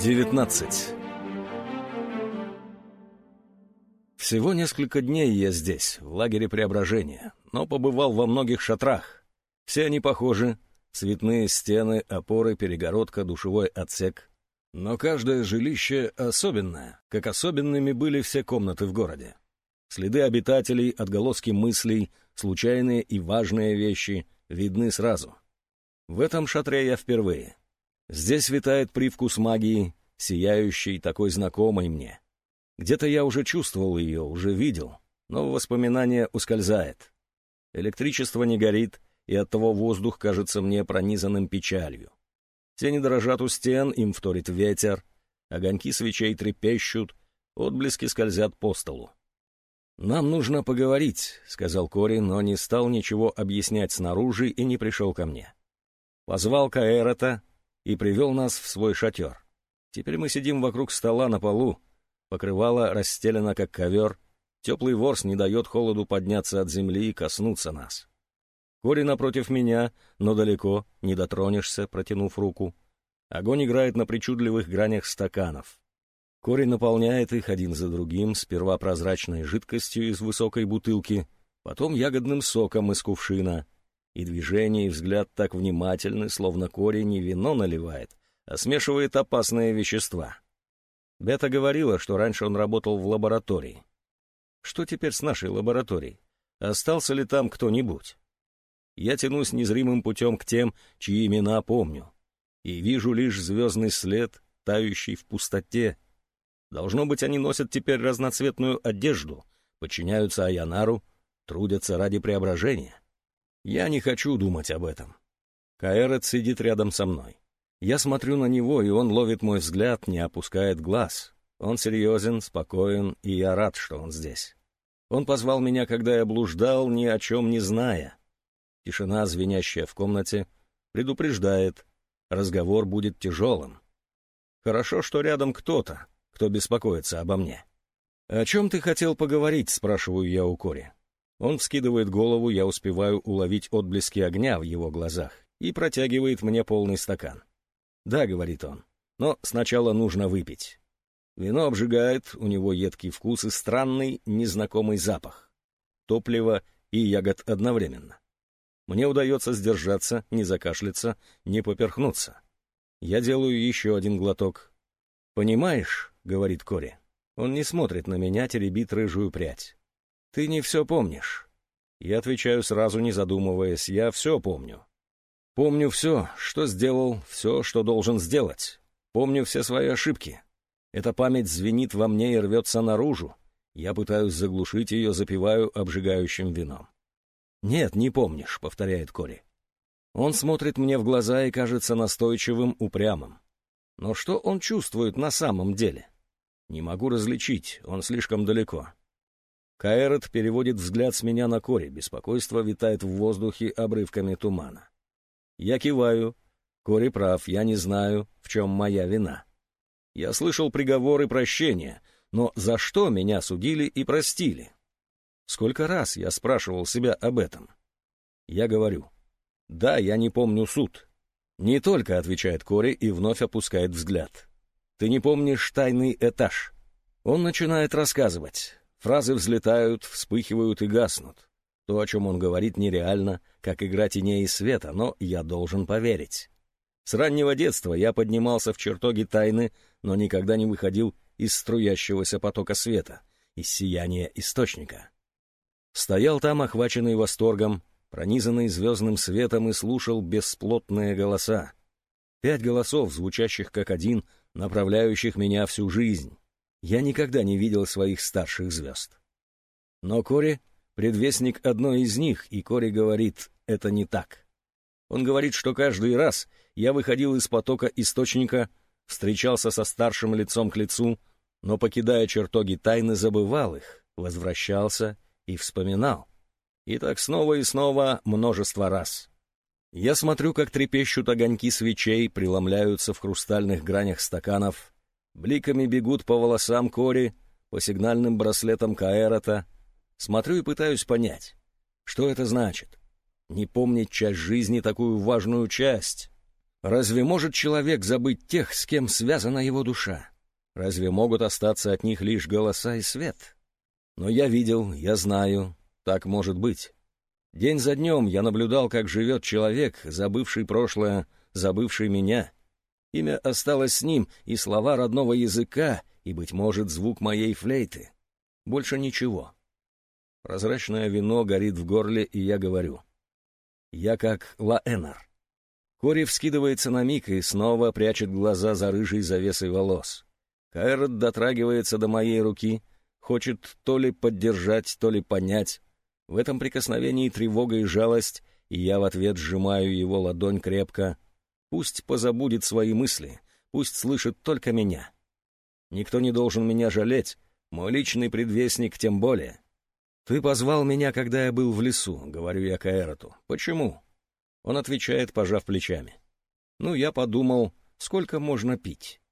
19 Всего несколько дней я здесь, в лагере преображения, но побывал во многих шатрах. Все они похожи, цветные стены, опоры, перегородка, душевой отсек. Но каждое жилище особенное, как особенными были все комнаты в городе. Следы обитателей, отголоски мыслей, случайные и важные вещи видны сразу. В этом шатре я впервые. Здесь витает привкус магии, сияющий, такой знакомый мне. Где-то я уже чувствовал ее, уже видел, но воспоминание ускользает. Электричество не горит, и оттого воздух кажется мне пронизанным печалью. Тени дрожат у стен, им вторит ветер, огоньки свечей трепещут, отблески скользят по столу. «Нам нужно поговорить», — сказал Кори, но не стал ничего объяснять снаружи и не пришел ко мне. Позвал Каэрота и привел нас в свой шатер. Теперь мы сидим вокруг стола на полу, покрывало расстелено как ковер, теплый ворс не дает холоду подняться от земли и коснуться нас. Кори напротив меня, но далеко, не дотронешься, протянув руку. Огонь играет на причудливых гранях стаканов. Кори наполняет их один за другим, сперва прозрачной жидкостью из высокой бутылки, потом ягодным соком из кувшина. И движение, и взгляд так внимательны, словно Кори не вино наливает, а смешивает опасные вещества. Бета говорила, что раньше он работал в лаборатории. Что теперь с нашей лабораторией? Остался ли там кто-нибудь? Я тянусь незримым путем к тем, чьи имена помню, и вижу лишь звездный след, тающий в пустоте. Должно быть, они носят теперь разноцветную одежду, подчиняются Аянару, трудятся ради преображения. Я не хочу думать об этом. Каэрет сидит рядом со мной. Я смотрю на него, и он ловит мой взгляд, не опускает глаз. Он серьезен, спокоен, и я рад, что он здесь. Он позвал меня, когда я блуждал, ни о чем не зная. Тишина, звенящая в комнате, предупреждает, разговор будет тяжелым. Хорошо, что рядом кто-то, кто беспокоится обо мне. «О чем ты хотел поговорить?» — спрашиваю я у Кори. Он вскидывает голову, я успеваю уловить отблески огня в его глазах и протягивает мне полный стакан. «Да», — говорит он, — «но сначала нужно выпить». Вино обжигает, у него едкий вкус и странный, незнакомый запах. Топливо и ягод одновременно. Мне удается сдержаться, не закашляться, не поперхнуться. Я делаю еще один глоток. «Понимаешь», — говорит Кори, — он не смотрит на меня, теребит рыжую прядь. «Ты не все помнишь». Я отвечаю сразу, не задумываясь, я все помню. Помню все, что сделал, все, что должен сделать. Помню все свои ошибки. Эта память звенит во мне и рвется наружу. Я пытаюсь заглушить ее, запиваю обжигающим вином. «Нет, не помнишь», — повторяет Кори. Он смотрит мне в глаза и кажется настойчивым, упрямым. Но что он чувствует на самом деле? Не могу различить, он слишком далеко. Каэрот переводит взгляд с меня на Кори, беспокойство витает в воздухе обрывками тумана. Я киваю. Кори прав, я не знаю, в чем моя вина. Я слышал приговоры прощения, но за что меня судили и простили? Сколько раз я спрашивал себя об этом? Я говорю. Да, я не помню суд. Не только, отвечает Кори и вновь опускает взгляд. Ты не помнишь тайный этаж. Он начинает рассказывать. Фразы взлетают, вспыхивают и гаснут. То, о чем он говорит, нереально, как игра теней и света, но я должен поверить. С раннего детства я поднимался в чертоги тайны, но никогда не выходил из струящегося потока света, из сияния источника. Стоял там, охваченный восторгом, пронизанный звездным светом, и слушал бесплотные голоса. Пять голосов, звучащих как один, направляющих меня всю жизнь. Я никогда не видел своих старших звезд. Но Кори предвестник одной из них, и Кори говорит, это не так. Он говорит, что каждый раз я выходил из потока источника, встречался со старшим лицом к лицу, но, покидая чертоги тайны, забывал их, возвращался и вспоминал. И так снова и снова множество раз. Я смотрю, как трепещут огоньки свечей, преломляются в хрустальных гранях стаканов, бликами бегут по волосам Кори, по сигнальным браслетам Каэрота, Смотрю и пытаюсь понять, что это значит. Не помнить часть жизни, такую важную часть. Разве может человек забыть тех, с кем связана его душа? Разве могут остаться от них лишь голоса и свет? Но я видел, я знаю, так может быть. День за днем я наблюдал, как живет человек, забывший прошлое, забывший меня. Имя осталось с ним, и слова родного языка, и, быть может, звук моей флейты. Больше ничего. Прозрачное вино горит в горле, и я говорю. Я как Лаэнар. Кори вскидывается на миг и снова прячет глаза за рыжей завесой волос. Кайрот дотрагивается до моей руки, хочет то ли поддержать, то ли понять. В этом прикосновении тревога и жалость, и я в ответ сжимаю его ладонь крепко. Пусть позабудет свои мысли, пусть слышит только меня. Никто не должен меня жалеть, мой личный предвестник тем более. «Ты позвал меня, когда я был в лесу», — говорю я Каэроту. «Почему?» Он отвечает, пожав плечами. «Ну, я подумал, сколько можно пить?»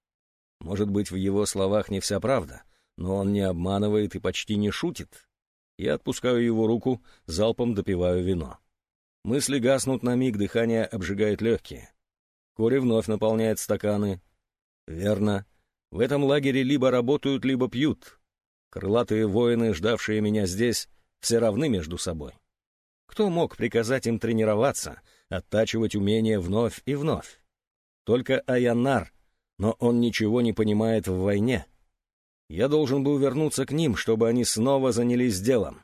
Может быть, в его словах не вся правда, но он не обманывает и почти не шутит. Я отпускаю его руку, залпом допиваю вино. Мысли гаснут на миг, дыхание обжигает легкие. Кори вновь наполняет стаканы. Верно. В этом лагере либо работают, либо пьют. Крылатые воины, ждавшие меня здесь, все равны между собой. Кто мог приказать им тренироваться, оттачивать умения вновь и вновь? Только Аянар, но он ничего не понимает в войне. Я должен был вернуться к ним, чтобы они снова занялись делом.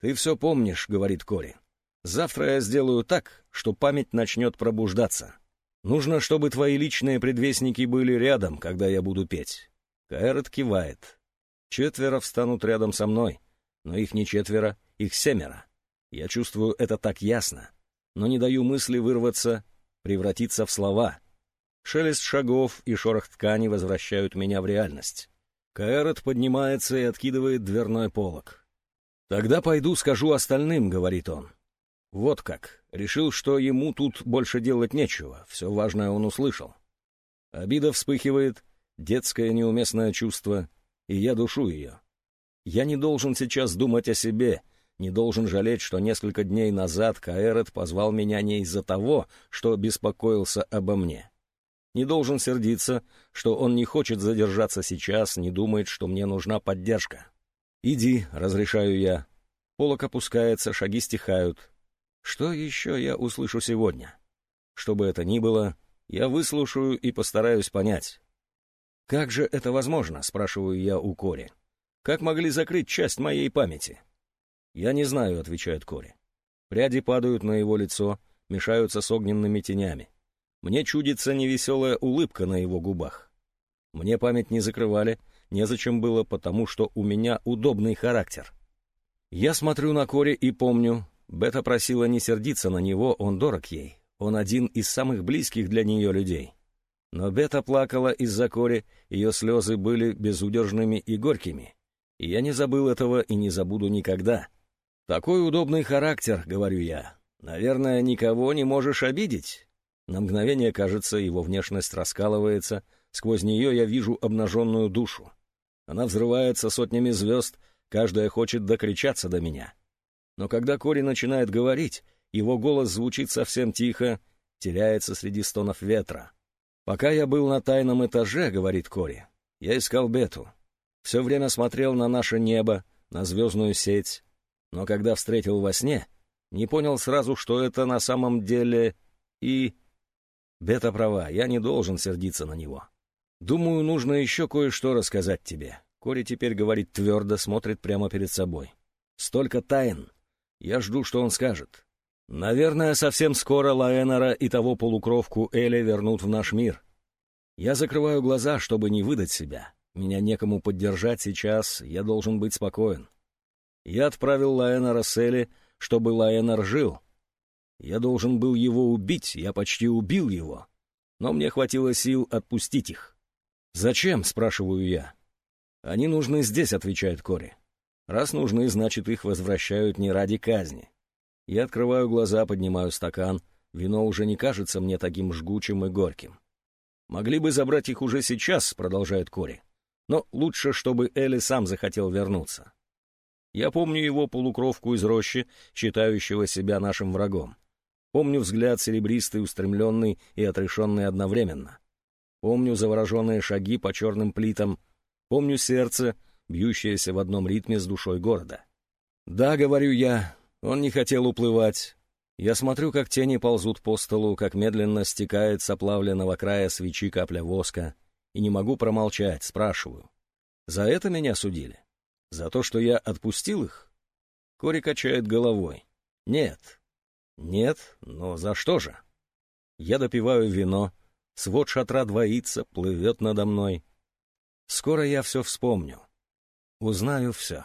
«Ты все помнишь», — говорит Кори. «Завтра я сделаю так, что память начнет пробуждаться. Нужно, чтобы твои личные предвестники были рядом, когда я буду петь». Каэрот кивает. Четверо встанут рядом со мной, но их не четверо, их семеро. Я чувствую это так ясно, но не даю мысли вырваться, превратиться в слова — Шелест шагов и шорох ткани возвращают меня в реальность. Каэрот поднимается и откидывает дверной полог. «Тогда пойду скажу остальным», — говорит он. Вот как. Решил, что ему тут больше делать нечего. Все важное он услышал. Обида вспыхивает, детское неуместное чувство, и я душу ее. Я не должен сейчас думать о себе, не должен жалеть, что несколько дней назад Каэрот позвал меня не из-за того, что беспокоился обо мне. Не должен сердиться, что он не хочет задержаться сейчас, не думает, что мне нужна поддержка. «Иди», — разрешаю я. Полок опускается, шаги стихают. Что еще я услышу сегодня? Что бы это ни было, я выслушаю и постараюсь понять. «Как же это возможно?» — спрашиваю я у Кори. «Как могли закрыть часть моей памяти?» «Я не знаю», — отвечает Кори. Пряди падают на его лицо, мешаются с огненными тенями. Мне чудится невеселая улыбка на его губах. Мне память не закрывали, незачем было, потому что у меня удобный характер. Я смотрю на Кори и помню, Бета просила не сердиться на него, он дорог ей. Он один из самых близких для нее людей. Но Бета плакала из-за Кори, ее слезы были безудержными и горькими. И я не забыл этого и не забуду никогда. «Такой удобный характер», — говорю я. «Наверное, никого не можешь обидеть. На мгновение, кажется, его внешность раскалывается, сквозь нее я вижу обнаженную душу. Она взрывается сотнями звезд, каждая хочет докричаться до меня. Но когда Кори начинает говорить, его голос звучит совсем тихо, теряется среди стонов ветра. «Пока я был на тайном этаже, — говорит Кори, — я искал Бету. Все время смотрел на наше небо, на звездную сеть. Но когда встретил во сне, не понял сразу, что это на самом деле и Бета права, я не должен сердиться на него. Думаю, нужно еще кое-что рассказать тебе. Кори теперь говорит твердо, смотрит прямо перед собой. Столько тайн. Я жду, что он скажет. Наверное, совсем скоро Лаэнора и того полукровку Эля вернут в наш мир. Я закрываю глаза, чтобы не выдать себя. Меня некому поддержать сейчас, я должен быть спокоен. Я отправил Лаэнора с Эли, чтобы Лаэнор жил, я должен был его убить, я почти убил его. Но мне хватило сил отпустить их. «Зачем?» — спрашиваю я. «Они нужны здесь», — отвечает Кори. «Раз нужны, значит, их возвращают не ради казни». Я открываю глаза, поднимаю стакан. Вино уже не кажется мне таким жгучим и горьким. «Могли бы забрать их уже сейчас», — продолжает Кори. «Но лучше, чтобы Элли сам захотел вернуться». Я помню его полукровку из рощи, считающего себя нашим врагом. Помню взгляд серебристый, устремленный и отрешенный одновременно. Помню завороженные шаги по черным плитам. Помню сердце, бьющееся в одном ритме с душой города. Да, говорю я, он не хотел уплывать. Я смотрю, как тени ползут по столу, как медленно стекает с оплавленного края свечи капля воска, и не могу промолчать, спрашиваю. За это меня судили? За то, что я отпустил их? Кори качает головой. Нет. Нет, но за что же? Я допиваю вино, свод шатра двоится, плывет надо мной. Скоро я все вспомню. Узнаю все.